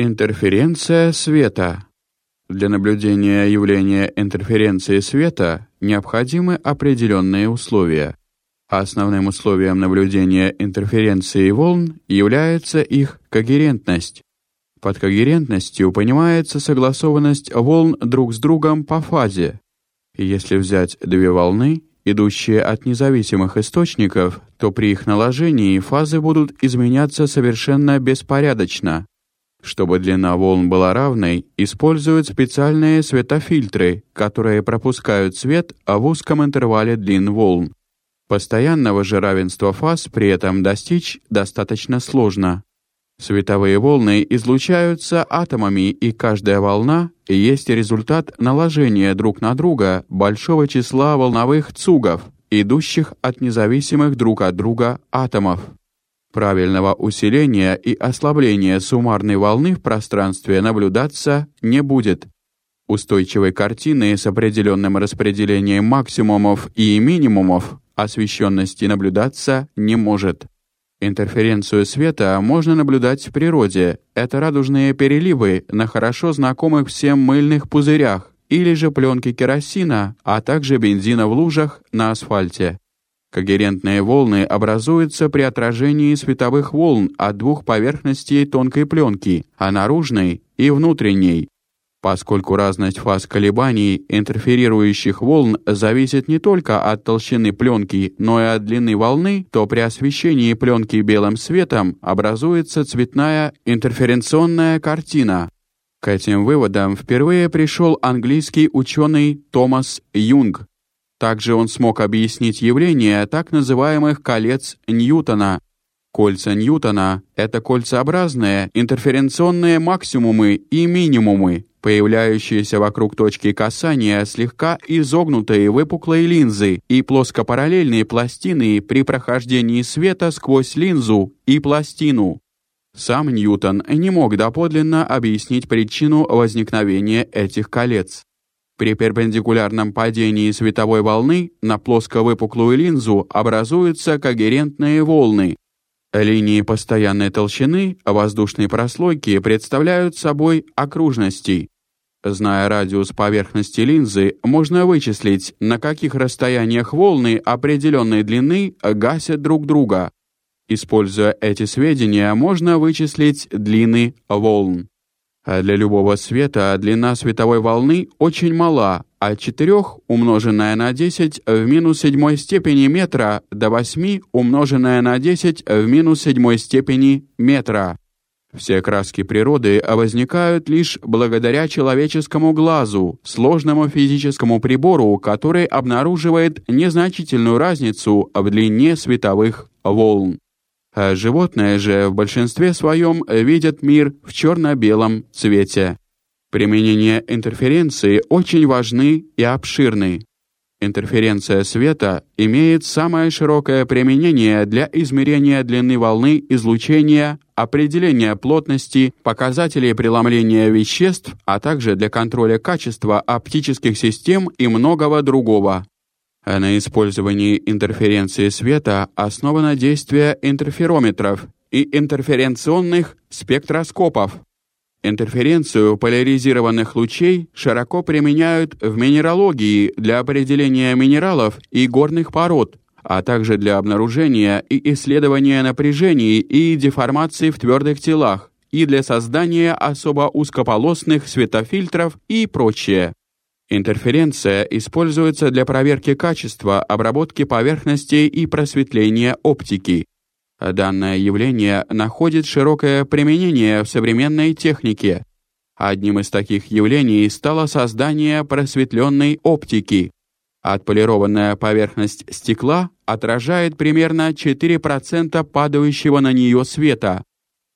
Интерференция света. Для наблюдения явления интерференции света необходимы определенные условия. Основным условием наблюдения интерференции волн является их когерентность. Под когерентностью понимается согласованность волн друг с другом по фазе. Если взять две волны, идущие от независимых источников, то при их наложении фазы будут изменяться совершенно беспорядочно. Чтобы длина волн была равной, используют специальные светофильтры, которые пропускают свет в узком интервале длин волн. Постоянного же равенства фаз при этом достичь достаточно сложно. Световые волны излучаются атомами, и каждая волна есть результат наложения друг на друга большого числа волновых цугов, идущих от независимых друг от друга атомов. Правильного усиления и ослабления суммарной волны в пространстве наблюдаться не будет. Устойчивой картины с определенным распределением максимумов и минимумов освещенности наблюдаться не может. Интерференцию света можно наблюдать в природе. Это радужные переливы на хорошо знакомых всем мыльных пузырях или же пленки керосина, а также бензина в лужах на асфальте. Когерентные волны образуются при отражении световых волн от двух поверхностей тонкой пленки, а наружной и внутренней. Поскольку разность фаз колебаний интерферирующих волн зависит не только от толщины пленки, но и от длины волны, то при освещении пленки белым светом образуется цветная интерференционная картина. К этим выводам впервые пришел английский ученый Томас Юнг. Также он смог объяснить явление так называемых колец Ньютона. Кольца Ньютона — это кольцеобразные интерференционные максимумы и минимумы, появляющиеся вокруг точки касания слегка изогнутые выпуклые линзы и плоскопараллельные пластины при прохождении света сквозь линзу и пластину. Сам Ньютон не мог доподлинно объяснить причину возникновения этих колец. При перпендикулярном падении световой волны на плоско-выпуклую линзу образуются когерентные волны, Линии постоянной толщины воздушной прослойки представляют собой окружности. Зная радиус поверхности линзы, можно вычислить, на каких расстояниях волны определенной длины гасят друг друга. Используя эти сведения, можно вычислить длины волн. А для любого света длина световой волны очень мала, от 4 умноженное на 10 в минус седьмой степени метра до 8 умноженное на 10 в минус седьмой степени метра. Все краски природы возникают лишь благодаря человеческому глазу, сложному физическому прибору, который обнаруживает незначительную разницу в длине световых волн. А животные же в большинстве своем видят мир в черно-белом цвете. Применения интерференции очень важны и обширны. Интерференция света имеет самое широкое применение для измерения длины волны излучения, определения плотности, показателей преломления веществ, а также для контроля качества оптических систем и многого другого. На использовании интерференции света основано действие интерферометров и интерференционных спектроскопов. Интерференцию поляризированных лучей широко применяют в минералогии для определения минералов и горных пород, а также для обнаружения и исследования напряжений и деформаций в твердых телах и для создания особо узкополосных светофильтров и прочее. Интерференция используется для проверки качества обработки поверхностей и просветления оптики. Данное явление находит широкое применение в современной технике. Одним из таких явлений стало создание просветленной оптики. Отполированная поверхность стекла отражает примерно 4% падающего на нее света,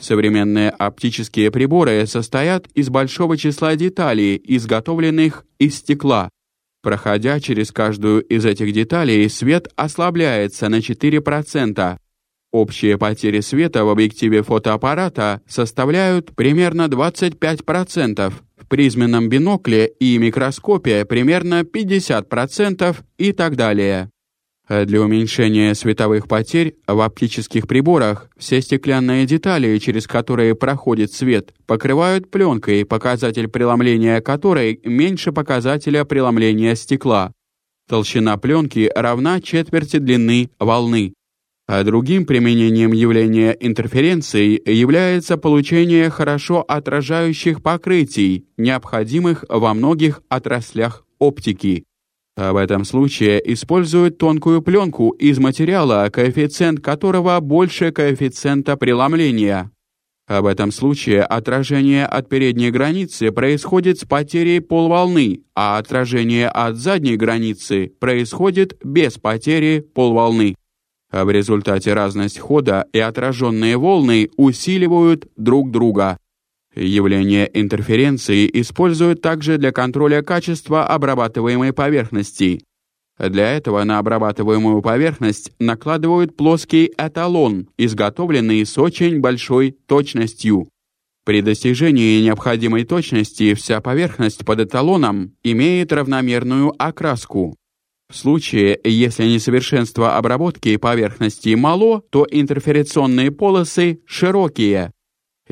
Современные оптические приборы состоят из большого числа деталей, изготовленных из стекла. Проходя через каждую из этих деталей, свет ослабляется на 4%. Общие потери света в объективе фотоаппарата составляют примерно 25%, в призменном бинокле и микроскопе примерно 50% и так далее. Для уменьшения световых потерь в оптических приборах все стеклянные детали, через которые проходит свет, покрывают пленкой, показатель преломления которой меньше показателя преломления стекла. Толщина пленки равна четверти длины волны. А другим применением явления интерференции является получение хорошо отражающих покрытий, необходимых во многих отраслях оптики. В этом случае используют тонкую пленку из материала, коэффициент которого больше коэффициента преломления. В этом случае отражение от передней границы происходит с потерей полволны, а отражение от задней границы происходит без потери полволны. В результате разность хода и отраженные волны усиливают друг друга. Явление интерференции используют также для контроля качества обрабатываемой поверхности. Для этого на обрабатываемую поверхность накладывают плоский эталон, изготовленный с очень большой точностью. При достижении необходимой точности вся поверхность под эталоном имеет равномерную окраску. В случае, если несовершенство обработки поверхности мало, то интерферационные полосы широкие,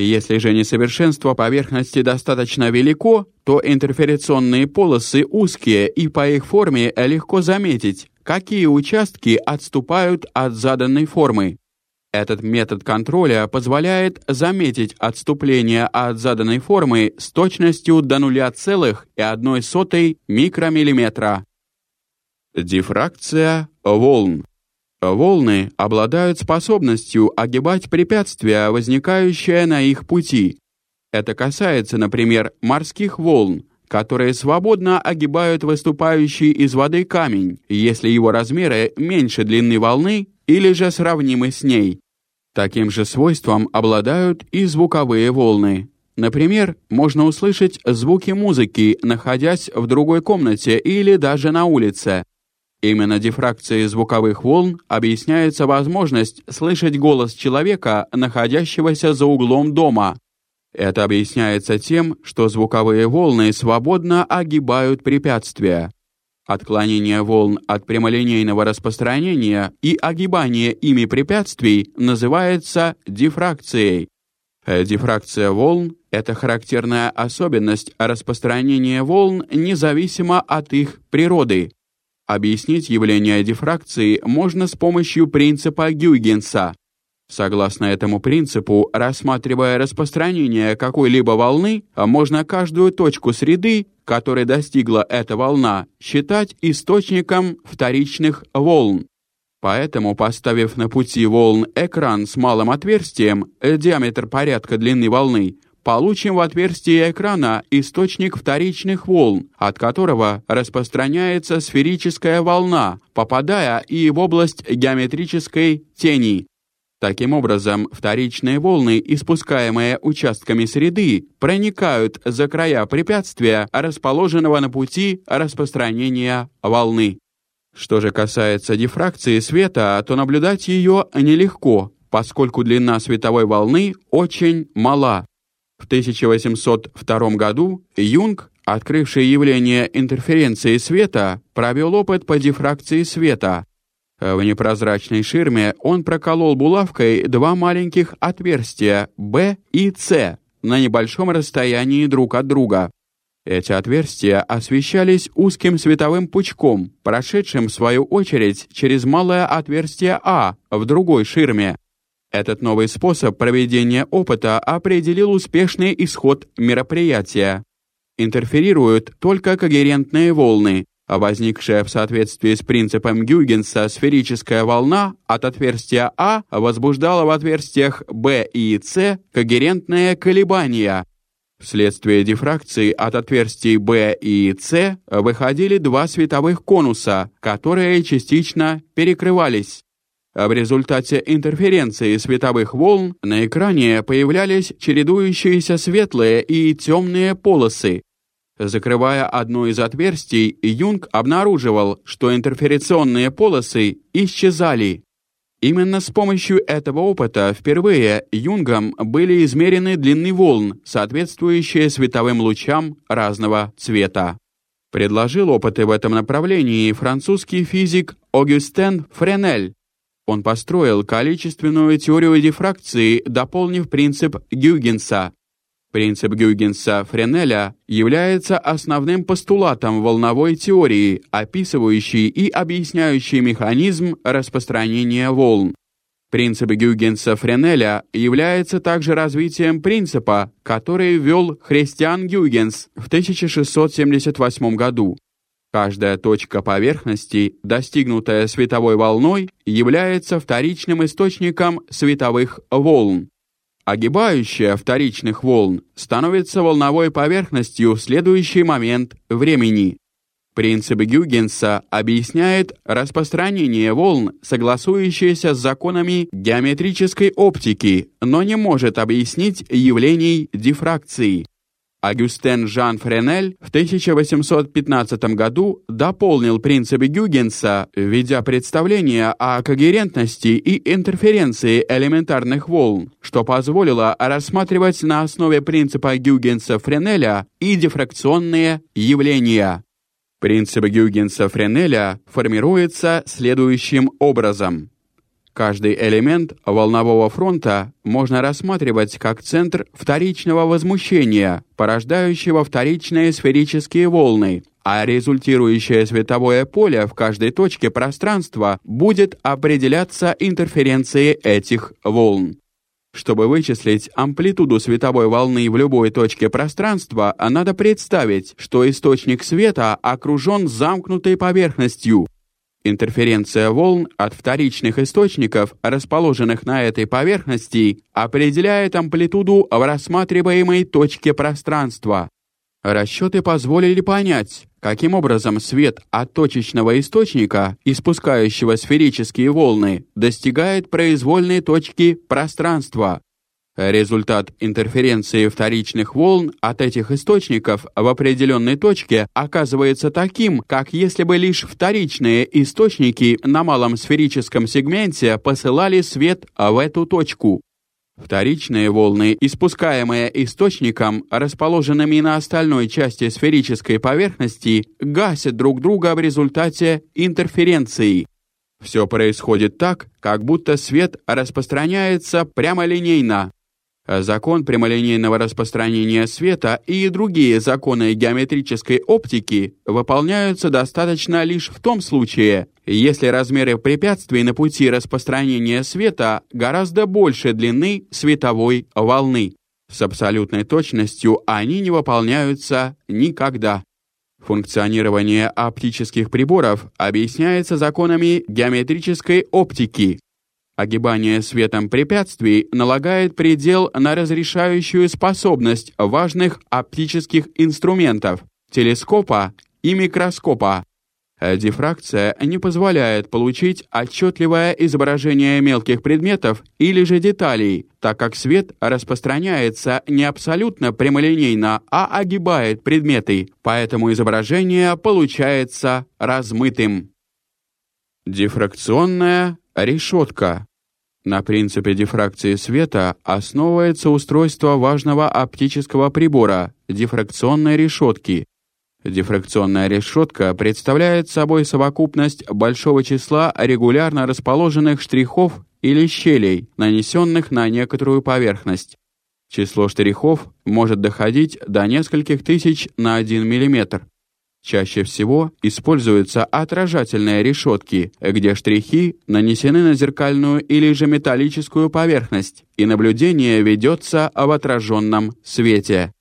если же несовершенство поверхности достаточно велико, то интерферационные полосы узкие, и по их форме легко заметить, какие участки отступают от заданной формы. Этот метод контроля позволяет заметить отступление от заданной формы с точностью до 0,1 микромиллиметра. Дифракция волн Волны обладают способностью огибать препятствия, возникающие на их пути. Это касается, например, морских волн, которые свободно огибают выступающий из воды камень, если его размеры меньше длины волны или же сравнимы с ней. Таким же свойством обладают и звуковые волны. Например, можно услышать звуки музыки, находясь в другой комнате или даже на улице. Именно дифракцией звуковых волн объясняется возможность слышать голос человека, находящегося за углом дома. Это объясняется тем, что звуковые волны свободно огибают препятствия. Отклонение волн от прямолинейного распространения и огибание ими препятствий называется дифракцией. Дифракция волн — это характерная особенность распространения волн независимо от их природы. Объяснить явление дифракции можно с помощью принципа Гюйгенса. Согласно этому принципу, рассматривая распространение какой-либо волны, можно каждую точку среды, которой достигла эта волна, считать источником вторичных волн. Поэтому, поставив на пути волн экран с малым отверстием, диаметр порядка длины волны, получим в отверстие экрана источник вторичных волн, от которого распространяется сферическая волна, попадая и в область геометрической тени. Таким образом, вторичные волны, испускаемые участками среды, проникают за края препятствия, расположенного на пути распространения волны. Что же касается дифракции света, то наблюдать ее нелегко, поскольку длина световой волны очень мала. В 1802 году Юнг, открывший явление интерференции света, провел опыт по дифракции света. В непрозрачной ширме он проколол булавкой два маленьких отверстия B и C на небольшом расстоянии друг от друга. Эти отверстия освещались узким световым пучком, прошедшим в свою очередь через малое отверстие А в другой ширме. Этот новый способ проведения опыта определил успешный исход мероприятия. Интерферируют только когерентные волны, а возникшая в соответствии с принципом Гюйгенса сферическая волна от отверстия А возбуждала в отверстиях Б и С когерентные колебания. Вследствие дифракции от отверстий Б и С выходили два световых конуса, которые частично перекрывались. А в результате интерференции световых волн на экране появлялись чередующиеся светлые и темные полосы. Закрывая одно из отверстий, Юнг обнаруживал, что интерферационные полосы исчезали. Именно с помощью этого опыта впервые Юнгом были измерены длины волн, соответствующие световым лучам разного цвета. Предложил опыты в этом направлении французский физик Огюстен Френель. Он построил количественную теорию дифракции, дополнив принцип Гюйгенса. Принцип Гюйгенса-Френеля является основным постулатом волновой теории, описывающей и объясняющей механизм распространения волн. Принцип Гюйгенса-Френеля является также развитием принципа, который ввел Христиан Гюйгенс в 1678 году. Каждая точка поверхности, достигнутая световой волной, является вторичным источником световых волн. Огибающая вторичных волн становится волновой поверхностью в следующий момент времени. Принцип Гюйгенса объясняет распространение волн, согласующееся с законами геометрической оптики, но не может объяснить явлений дифракции. Агюстен Жан Френель в 1815 году дополнил принципы Гюйгенса, введя представление о когерентности и интерференции элементарных волн, что позволило рассматривать на основе принципа Гюйгенса-Френеля и дифракционные явления. Принцип Гюйгенса-Френеля формируется следующим образом. Каждый элемент волнового фронта можно рассматривать как центр вторичного возмущения, порождающего вторичные сферические волны, а результирующее световое поле в каждой точке пространства будет определяться интерференцией этих волн. Чтобы вычислить амплитуду световой волны в любой точке пространства, надо представить, что источник света окружен замкнутой поверхностью, Интерференция волн от вторичных источников, расположенных на этой поверхности, определяет амплитуду в рассматриваемой точке пространства. Расчеты позволили понять, каким образом свет от точечного источника, испускающего сферические волны, достигает произвольной точки пространства. Результат интерференции вторичных волн от этих источников в определенной точке оказывается таким, как если бы лишь вторичные источники на малом сферическом сегменте посылали свет в эту точку. Вторичные волны, испускаемые источником, расположенными на остальной части сферической поверхности, гасят друг друга в результате интерференции. Все происходит так, как будто свет распространяется прямолинейно, Закон прямолинейного распространения света и другие законы геометрической оптики выполняются достаточно лишь в том случае, если размеры препятствий на пути распространения света гораздо больше длины световой волны. С абсолютной точностью они не выполняются никогда. Функционирование оптических приборов объясняется законами геометрической оптики, Огибание светом препятствий налагает предел на разрешающую способность важных оптических инструментов телескопа и микроскопа. Дифракция не позволяет получить отчетливое изображение мелких предметов или же деталей, так как свет распространяется не абсолютно прямолинейно, а огибает предметы, поэтому изображение получается размытым. Дифракционная решетка. На принципе дифракции света основывается устройство важного оптического прибора дифракционной решетки. Дифракционная решетка представляет собой совокупность большого числа регулярно расположенных штрихов или щелей, нанесенных на некоторую поверхность. Число штрихов может доходить до нескольких тысяч на 1 мм. Чаще всего используются отражательные решетки, где штрихи нанесены на зеркальную или же металлическую поверхность, и наблюдение ведется в отраженном свете.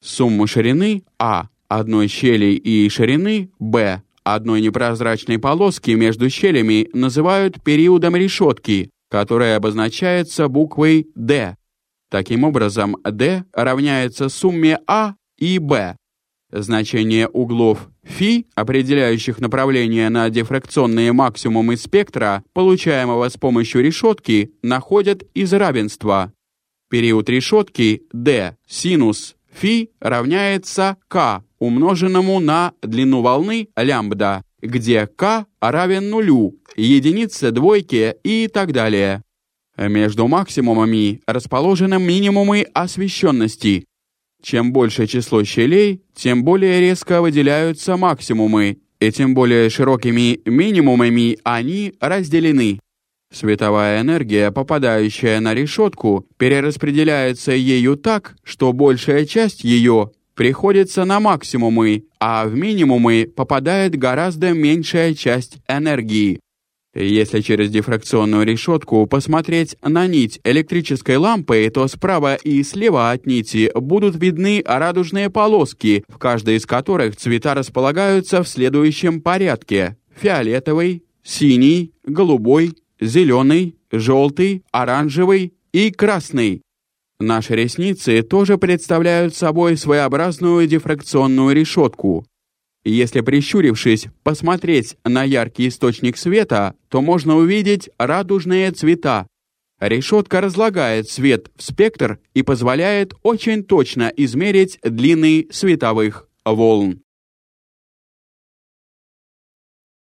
Сумму ширины А одной щели и ширины Б одной непрозрачной полоски между щелями называют периодом решетки, которая обозначается буквой D. Таким образом, D равняется сумме А и Б, Значение углов φ, определяющих направление на дифракционные максимумы спектра, получаемого с помощью решетки, находят из равенства. Период решетки d синус φ равняется k, умноженному на длину волны лямбда, где k равен нулю, единице, двойке и так далее. Между максимумами расположены минимумы освещенности, Чем больше число щелей, тем более резко выделяются максимумы, и тем более широкими минимумами они разделены. Световая энергия, попадающая на решетку, перераспределяется ею так, что большая часть ее приходится на максимумы, а в минимумы попадает гораздо меньшая часть энергии. Если через дифракционную решетку посмотреть на нить электрической лампы, то справа и слева от нити будут видны радужные полоски, в каждой из которых цвета располагаются в следующем порядке: фиолетовый, синий, голубой, зеленый, желтый, оранжевый и красный. Наши ресницы тоже представляют собой своеобразную дифракционную решетку. Если прищурившись посмотреть на яркий источник света, то можно увидеть радужные цвета. Решетка разлагает свет в спектр и позволяет очень точно измерить длины световых волн.